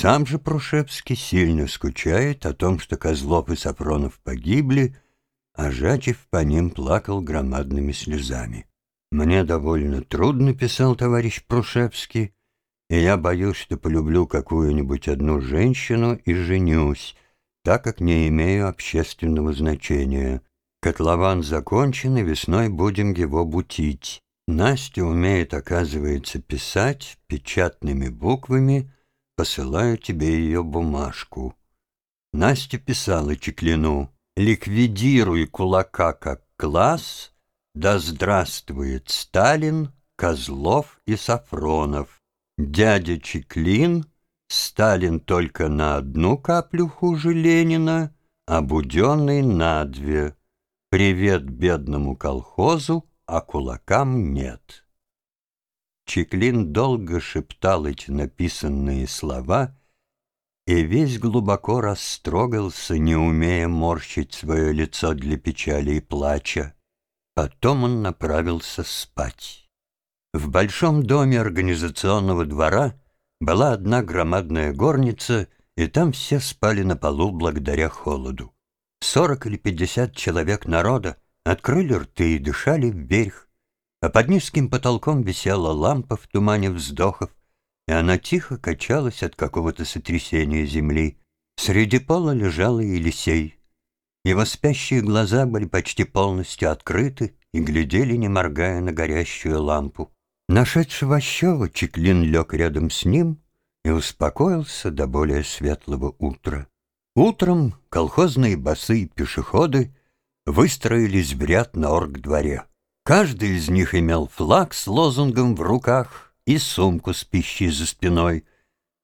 Сам же Прушевский сильно скучает о том, что Козлов и Сафронов погибли, а Жачев по ним плакал громадными слезами. «Мне довольно трудно», — писал товарищ Прушевский, «и я боюсь, что полюблю какую-нибудь одну женщину и женюсь, так как не имею общественного значения. Котлован закончен, и весной будем его бутить. Настя умеет, оказывается, писать печатными буквами, посылаю тебе ее бумажку». Настя писала Чеклину «Ликвидируй кулака как класс», да здравствует Сталин, Козлов и Сафронов. Дядя Чеклин, Сталин только на одну каплю хуже Ленина, а Буденный на две. Привет бедному колхозу, а кулакам нет. Чеклин долго шептал эти написанные слова и весь глубоко растрогался, не умея морщить свое лицо для печали и плача. Потом он направился спать. В большом доме организационного двора была одна громадная горница, и там все спали на полу благодаря холоду. Сорок или пятьдесят человек народа открыли рты и дышали вверх, а под низким потолком висела лампа в тумане вздохов, и она тихо качалась от какого-то сотрясения земли. Среди пола лежал Елисей. Его спящие глаза были почти полностью открыты и глядели, не моргая на горящую лампу. Нашедший Ващева, Чеклин лег рядом с ним и успокоился до более светлого утра. Утром колхозные басы и пешеходы выстроились в ряд на оргдворе. Каждый из них имел флаг с лозунгом в руках и сумку с пищей за спиной.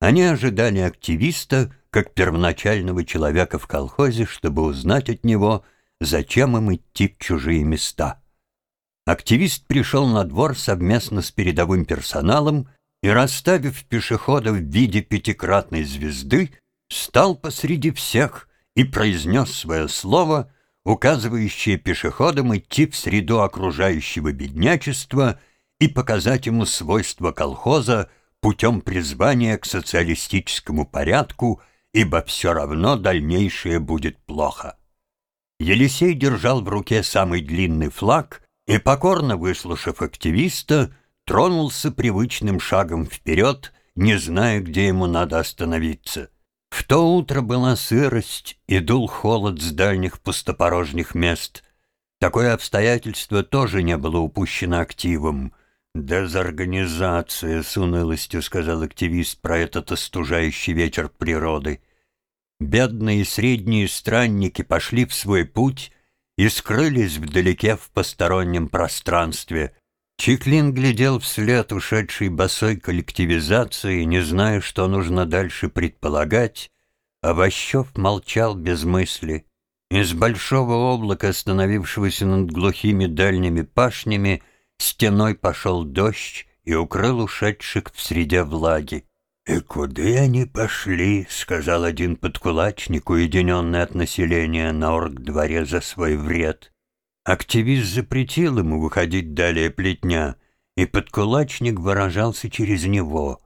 Они ожидали активиста, как первоначального человека в колхозе, чтобы узнать от него, зачем им идти в чужие места. Активист пришел на двор совместно с передовым персоналом и, расставив пешехода в виде пятикратной звезды, стал посреди всех и произнес свое слово, указывающее пешеходам идти в среду окружающего беднячества и показать ему свойства колхоза путем призвания к социалистическому порядку – ибо все равно дальнейшее будет плохо. Елисей держал в руке самый длинный флаг и, покорно выслушав активиста, тронулся привычным шагом вперед, не зная, где ему надо остановиться. В то утро была сырость и дул холод с дальних пустопорожних мест. Такое обстоятельство тоже не было упущено активом. «Дезорганизация», — с унылостью сказал активист про этот остужающий ветер природы. Бедные средние странники пошли в свой путь и скрылись вдалеке в постороннем пространстве. Чиклин глядел вслед ушедшей босой коллективизации, не зная, что нужно дальше предполагать, а Ващев молчал без мысли. Из большого облака, остановившегося над глухими дальними пашнями, Стеной пошел дождь и укрыл ушедших в среде влаги. «И куда они пошли?» — сказал один подкулачник, уединенный от населения на оргдворе за свой вред. Активист запретил ему выходить далее плетня, и подкулачник выражался через него.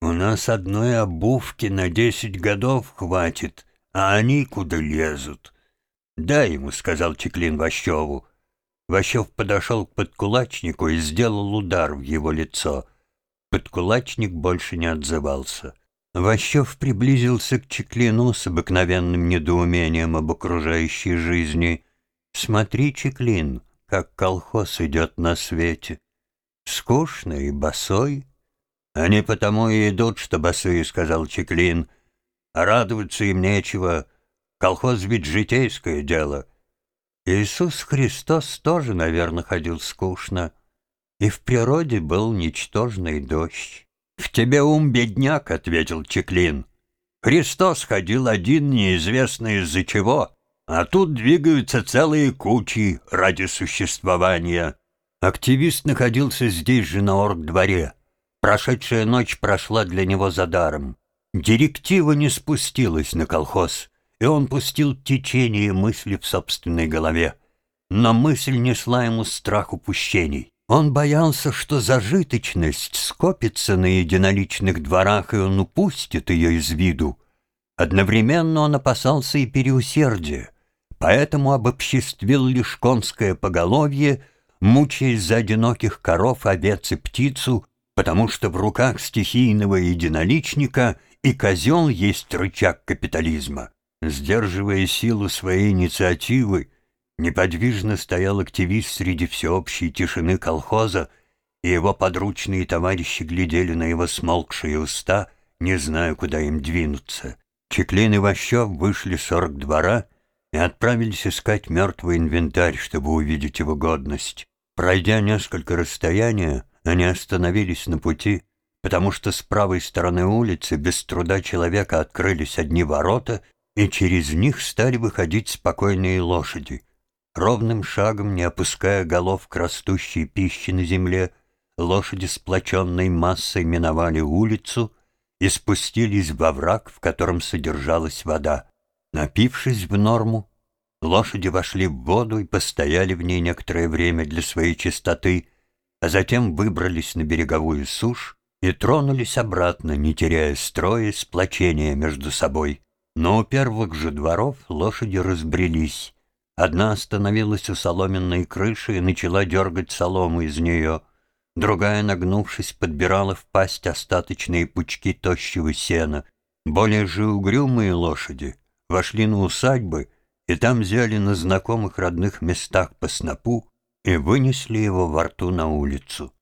«У нас одной обувки на десять годов хватит, а они куда лезут?» «Дай ему», — сказал Чеклин Ващеву. Ващев подошел к подкулачнику и сделал удар в его лицо. Подкулачник больше не отзывался. Ващев приблизился к Чеклину с обыкновенным недоумением об окружающей жизни. «Смотри, Чеклин, как колхоз идет на свете. Скучно и босой». «Они потому и идут, что босые», — сказал Чеклин. «А радоваться им нечего. Колхоз ведь житейское дело». Иисус Христос тоже, наверное, ходил скучно, и в природе был ничтожный дождь. «В тебе ум, бедняк», — ответил Чеклин. «Христос ходил один, неизвестно из-за чего, а тут двигаются целые кучи ради существования». Активист находился здесь же на оргдворе. Прошедшая ночь прошла для него за даром. Директива не спустилась на колхоз и он пустил течение мысли в собственной голове. Но мысль несла ему страх упущений. Он боялся, что зажиточность скопится на единоличных дворах, и он упустит ее из виду. Одновременно он опасался и переусердия, поэтому обобществил лишь конское поголовье, мучаясь за одиноких коров, овец и птицу, потому что в руках стихийного единоличника и козел есть рычаг капитализма. Сдерживая силу своей инициативы, Неподвижно стоял активист среди всеобщей тишины колхоза, и его подручные товарищи глядели на его смолкшие уста, не зная, куда им двинуться. Чеклин и Ващев вышли с двора и отправились искать мертвый инвентарь, чтобы увидеть его годность. Пройдя несколько расстояния, они остановились на пути, потому что с правой стороны улицы без труда человека открылись одни ворота, и через них стали выходить спокойные лошади — Ровным шагом, не опуская голов к растущей пище на земле, лошади сплоченной массой миновали улицу и спустились во враг, в котором содержалась вода. Напившись в норму, лошади вошли в воду и постояли в ней некоторое время для своей чистоты, а затем выбрались на береговую сушь и тронулись обратно, не теряя строя и сплочения между собой. Но у первых же дворов лошади разбрелись, Одна остановилась у соломенной крыши и начала дергать солому из нее. Другая, нагнувшись, подбирала в пасть остаточные пучки тощего сена. Более же угрюмые лошади вошли на усадьбы и там взяли на знакомых родных местах по снопу и вынесли его во рту на улицу.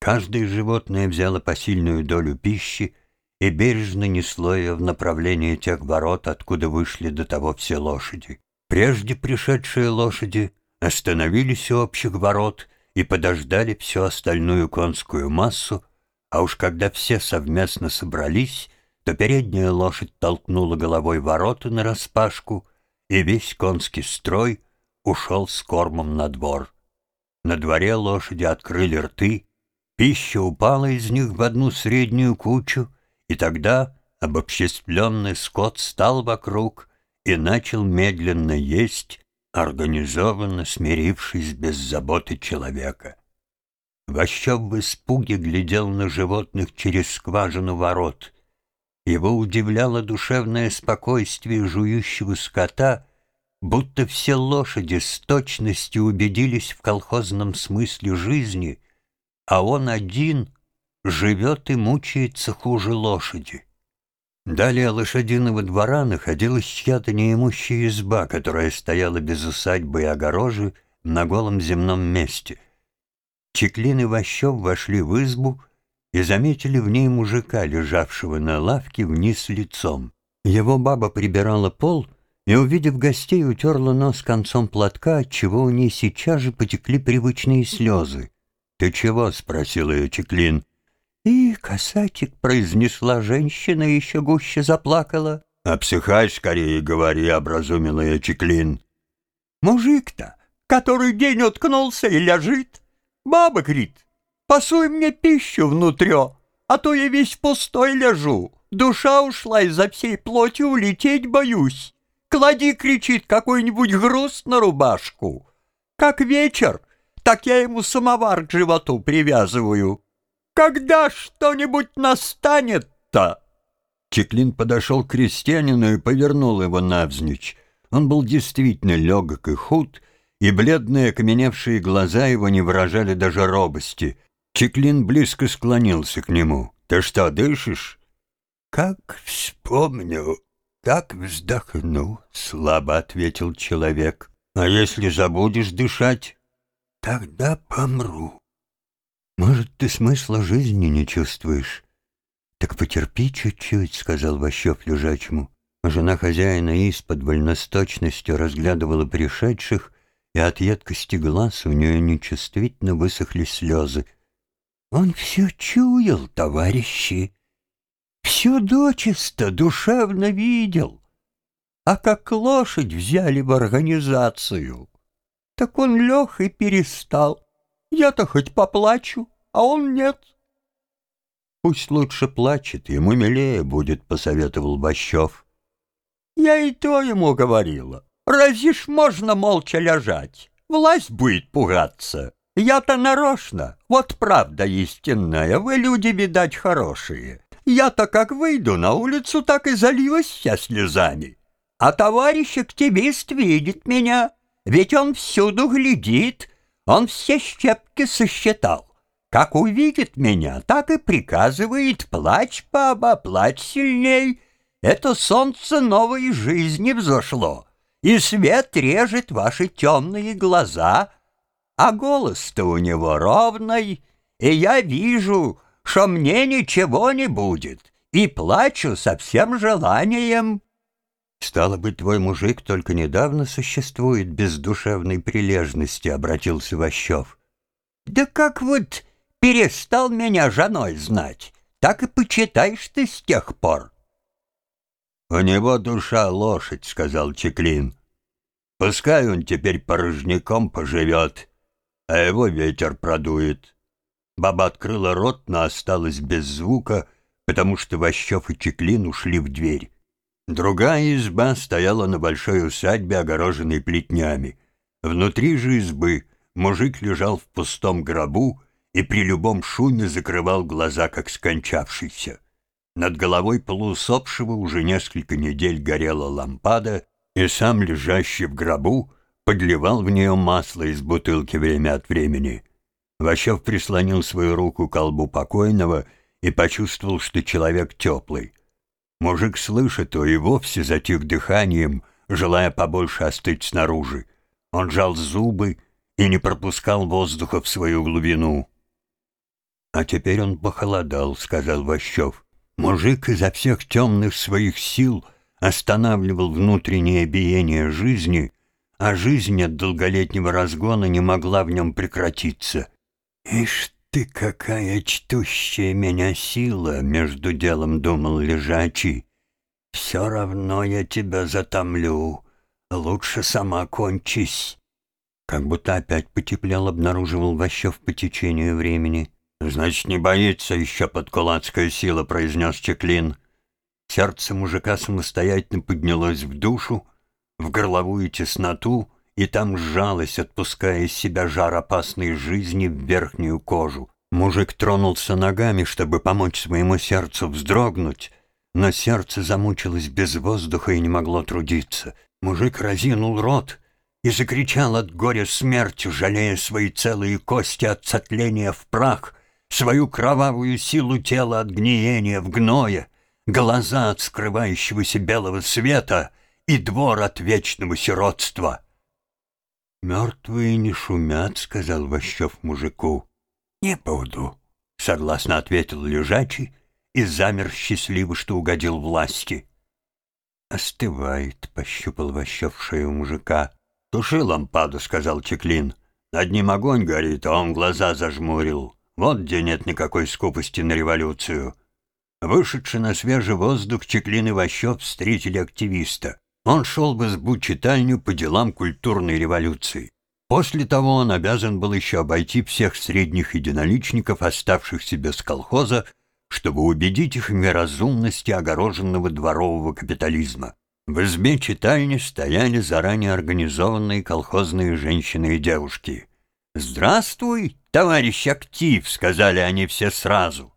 Каждое животное взяло посильную долю пищи и бережно несло ее в направлении тех ворот, откуда вышли до того все лошади. Прежде пришедшие лошади остановились у общих ворот и подождали всю остальную конскую массу, а уж когда все совместно собрались, то передняя лошадь толкнула головой ворота нараспашку, и весь конский строй ушел с кормом на двор. На дворе лошади открыли рты, пища упала из них в одну среднюю кучу, и тогда обобществленный скот стал вокруг и начал медленно есть, организованно смирившись без заботы человека. Ващев в испуге глядел на животных через скважину ворот. Его удивляло душевное спокойствие жующего скота, будто все лошади с точностью убедились в колхозном смысле жизни, а он один живет и мучается хуже лошади. Далее лошадиного двора находилась чья-то неимущая изба, которая стояла без усадьбы и огорожи на голом земном месте. Чеклин и Ващев вошли в избу и заметили в ней мужика, лежавшего на лавке вниз лицом. Его баба прибирала пол и, увидев гостей, утерла нос концом платка, отчего у ней сейчас же потекли привычные слезы. «Ты чего?» — спросил ее Чеклин. «И, касатик», — произнесла женщина и еще гуще заплакала. «Обсыхай скорее, говори», — образумила я Чеклин. «Мужик-то, который день уткнулся и лежит, баба говорит, пасуй мне пищу внутрё, а то я весь пустой лежу, душа ушла и за всей плотью улететь боюсь. Клади, кричит, какой-нибудь груз на рубашку. Как вечер, так я ему самовар к животу привязываю». Когда что-нибудь настанет-то?» Чеклин подошел к крестьянину и повернул его навзничь. Он был действительно легок и худ, и бледные окаменевшие глаза его не выражали даже робости. Чеклин близко склонился к нему. «Ты что, дышишь?» «Как вспомню, так вздохну», — слабо ответил человек. «А если забудешь дышать?» «Тогда помру». «Может, ты смысла жизни не чувствуешь?» «Так потерпи чуть-чуть», — сказал Ващев лежачему. Жена хозяина из-под вольносточностью разглядывала пришедших, и от едкости глаз у нее нечувствительно высохли слезы. «Он все чуял, товарищи, все дочисто, душевно видел. А как лошадь взяли в организацию, так он лег и перестал. Я-то хоть поплачу, а он нет. Пусть лучше плачет, ему милее будет, посоветовал Бащев. Я и то ему говорила. Разве ж можно молча лежать? Власть будет пугаться. Я-то нарочно. Вот правда истинная. Вы люди, видать, хорошие. Я-то как выйду на улицу, так и заливаюсь вся слезами. А товарищ активист видит меня, ведь он всюду глядит, он все щепки сосчитал. Как увидит меня, так и приказывает «Плачь, баба, плачь сильней». Это солнце новой жизни взошло, и свет режет ваши темные глаза, а голос-то у него ровный, и я вижу, что мне ничего не будет, и плачу со всем желанием». «Стало быть, твой мужик только недавно существует без душевной прилежности», — обратился Ващев. «Да как вот перестал меня женой знать, так и почитаешь ты с тех пор. «У него душа лошадь», — сказал Чеклин. «Пускай он теперь порожняком поживет, а его ветер продует». Баба открыла рот, но осталась без звука, потому что Ващев и Чеклин ушли в дверь. Другая изба стояла на большой усадьбе, огороженной плетнями. Внутри же избы мужик лежал в пустом гробу, и при любом шуме закрывал глаза, как скончавшийся. Над головой полуусопшего уже несколько недель горела лампада, и сам лежащий в гробу подливал в нее масло из бутылки время от времени. Ващев прислонил свою руку к колбу покойного и почувствовал, что человек теплый. Мужик слышит, то и вовсе затих дыханием, желая побольше остыть снаружи. Он жал зубы и не пропускал воздуха в свою глубину. «А теперь он похолодал», — сказал Ващев. Мужик изо всех темных своих сил останавливал внутреннее биение жизни, а жизнь от долголетнего разгона не могла в нем прекратиться. «Ишь ты, какая чтущая меня сила!» — между делом думал лежачий. «Все равно я тебя затомлю. Лучше сама кончись». Как будто опять потеплел, обнаруживал Ващев по течению времени. «Значит, не боится еще подкулацкая сила», — произнес Чеклин. Сердце мужика самостоятельно поднялось в душу, в горловую тесноту, и там сжалось, отпуская из себя жар опасной жизни в верхнюю кожу. Мужик тронулся ногами, чтобы помочь своему сердцу вздрогнуть, но сердце замучилось без воздуха и не могло трудиться. Мужик разинул рот и закричал от горя смертью, жалея свои целые кости от сотления в прах, свою кровавую силу тела от гниения в гное, глаза от скрывающегося белого света и двор от вечного сиротства. «Мертвые не шумят», — сказал Ващев мужику. «Не буду», — согласно ответил лежачий и замер счастливо, что угодил власти. «Остывает», — пощупал Ващев шею мужика. «Туши лампаду», — сказал Чеклин. «Над ним огонь горит, а он глаза зажмурил». Вот где нет никакой скупости на революцию. Вышедший на свежий воздух Чеклин и Ващев встретили активиста. Он шел в избу-читальню по делам культурной революции. После того он обязан был еще обойти всех средних единоличников, оставшихся без колхоза, чтобы убедить их в неразумности огороженного дворового капитализма. В избе читальни стояли заранее организованные колхозные женщины и девушки. «Здравствуй, товарищ актив», — сказали они все сразу.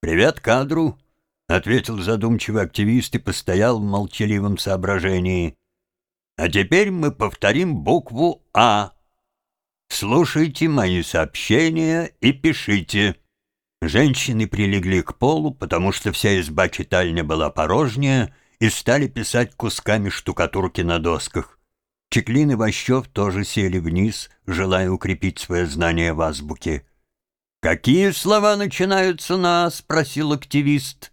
«Привет кадру», — ответил задумчивый активист и постоял в молчаливом соображении. «А теперь мы повторим букву «А». Слушайте мои сообщения и пишите». Женщины прилегли к полу, потому что вся изба-читальня была порожняя, и стали писать кусками штукатурки на досках. Чеклин и Ващев тоже сели вниз, желая укрепить свое знание в азбуке. «Какие слова начинаются на «а»?» — спросил активист.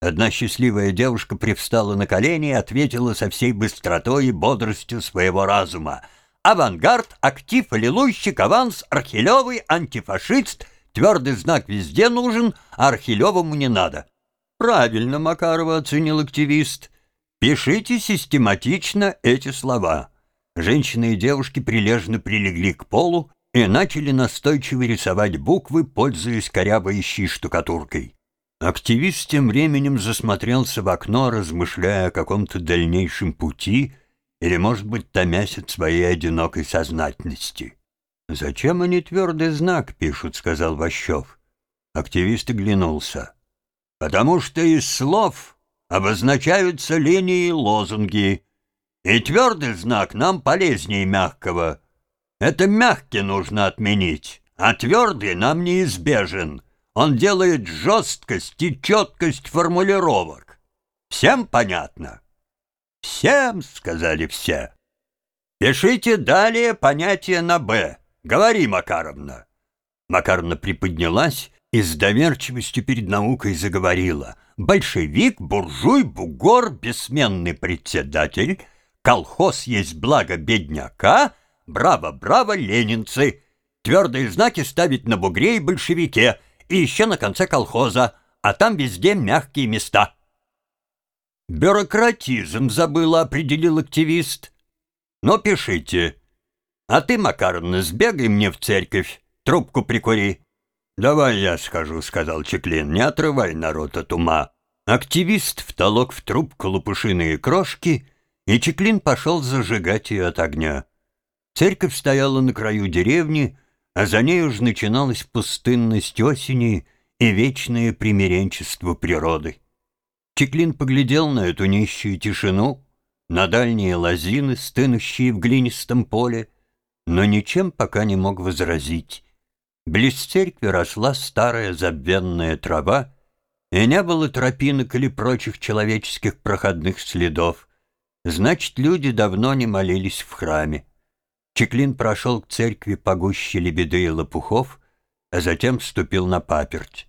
Одна счастливая девушка привстала на колени и ответила со всей быстротой и бодростью своего разума. «Авангард, актив, аллилуйщик, аванс, архилевый, антифашист. Твердый знак везде нужен, а архилевому не надо». «Правильно, Макарова», — оценил активист. «Пишите систематично эти слова». Женщины и девушки прилежно прилегли к полу и начали настойчиво рисовать буквы, пользуясь корябающей штукатуркой. Активист тем временем засмотрелся в окно, размышляя о каком-то дальнейшем пути или, может быть, томясь от своей одинокой сознательности. «Зачем они твердый знак пишут?» — сказал Ващев. Активист оглянулся. «Потому что из слов обозначаются линии и лозунги, и твердый знак нам полезнее мягкого. Это мягкий нужно отменить, а твердый нам неизбежен. Он делает жесткость и четкость формулировок. Всем понятно?» «Всем», — сказали все. «Пишите далее понятие на «Б». Говори, Макаровна». Макаровна приподнялась и с доверчивостью перед наукой заговорила. «Большевик, буржуй, бугор, бессменный председатель, колхоз есть благо бедняка, браво-браво, ленинцы, твердые знаки ставить на бугре и большевике, и еще на конце колхоза, а там везде мягкие места». «Бюрократизм забыла», — определил активист. «Но пишите. А ты, Макаровна, сбегай мне в церковь, трубку прикури». «Давай я скажу», — сказал Чеклин, — «не отрывай народ от ума». Активист втолок в трубку лопушиные крошки, и Чеклин пошел зажигать ее от огня. Церковь стояла на краю деревни, а за ней уж начиналась пустынность осени и вечное примиренчество природы. Чеклин поглядел на эту нищую тишину, на дальние лозины, стынущие в глинистом поле, но ничем пока не мог возразить. Близ церкви росла старая забвенная трава, и не было тропинок или прочих человеческих проходных следов. Значит, люди давно не молились в храме. Чеклин прошел к церкви погуще лебеды и лопухов, а затем вступил на паперть.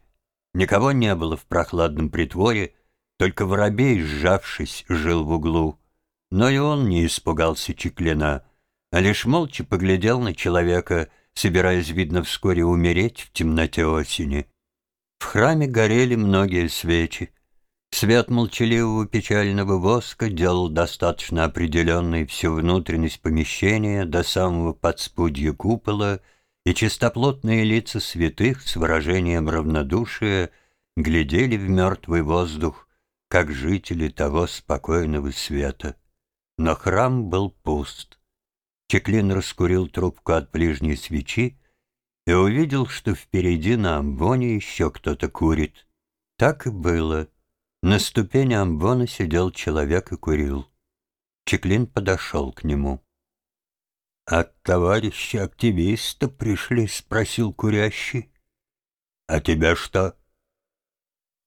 Никого не было в прохладном притворе, только воробей, сжавшись, жил в углу. Но и он не испугался Чеклина — а лишь молча поглядел на человека, собираясь, видно, вскоре умереть в темноте осени. В храме горели многие свечи. Свет молчаливого печального воска делал достаточно определенной всю внутренность помещения до самого подспудья купола, и чистоплотные лица святых с выражением равнодушия глядели в мертвый воздух, как жители того спокойного света. Но храм был пуст. Чеклин раскурил трубку от ближней свечи и увидел, что впереди на амбоне еще кто-то курит. Так и было. На ступени амбона сидел человек и курил. Чеклин подошел к нему. «От товарища активиста пришли?» — спросил курящий. «А тебя что?»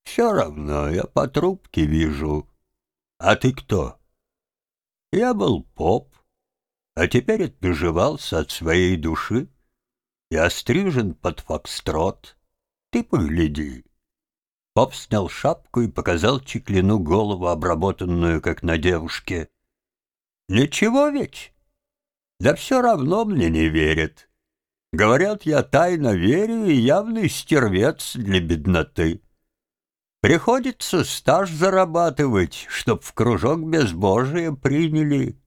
«Все равно, я по трубке вижу. А ты кто?» «Я был поп а теперь отбежевался от своей души и острижен под фокстрот. Ты погляди. Поп снял шапку и показал Чеклину голову, обработанную, как на девушке. Ничего ведь? Да все равно мне не верят. Говорят, я тайно верю и явный стервец для бедноты. Приходится стаж зарабатывать, чтоб в кружок безбожия приняли.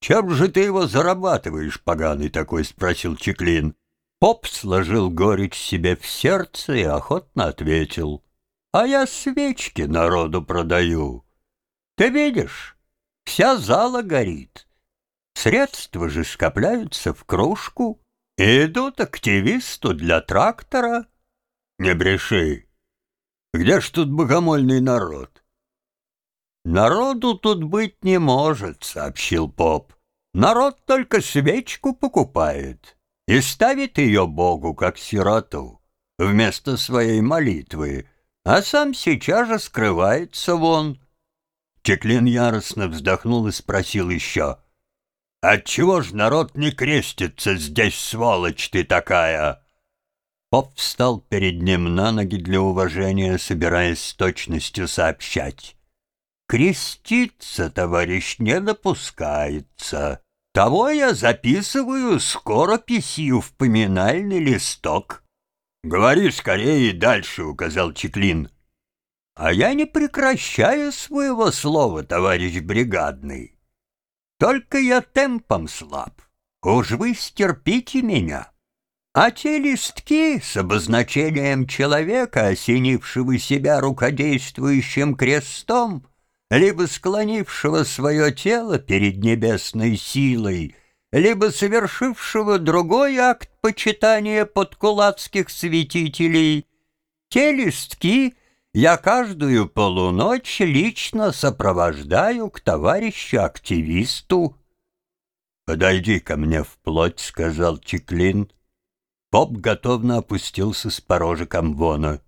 «Чем же ты его зарабатываешь, поганый такой?» — спросил Чеклин. Поп сложил горечь себе в сердце и охотно ответил. «А я свечки народу продаю. Ты видишь, вся зала горит. Средства же скопляются в кружку и идут активисту для трактора. Не бреши. Где ж тут богомольный народ?» «Народу тут быть не может», — сообщил поп. «Народ только свечку покупает и ставит ее Богу, как сироту, вместо своей молитвы, а сам сейчас же скрывается вон». Чеклин яростно вздохнул и спросил еще. «Отчего ж народ не крестится здесь, сволочь ты такая?» Поп встал перед ним на ноги для уважения, собираясь с точностью сообщать. Креститься, товарищ, не допускается. Того я записываю скорописью в поминальный листок. Говори скорее и дальше, указал Чеклин. А я не прекращаю своего слова, товарищ бригадный. Только я темпом слаб. Уж вы стерпите меня. А те листки с обозначением человека, осенившего себя рукодействующим крестом, либо склонившего свое тело перед небесной силой, либо совершившего другой акт почитания подкулацких святителей, те листки я каждую полуночь лично сопровождаю к товарищу-активисту. «Подойди ко мне вплоть», — сказал Чеклин. Поп готовно опустился с порожек амвона.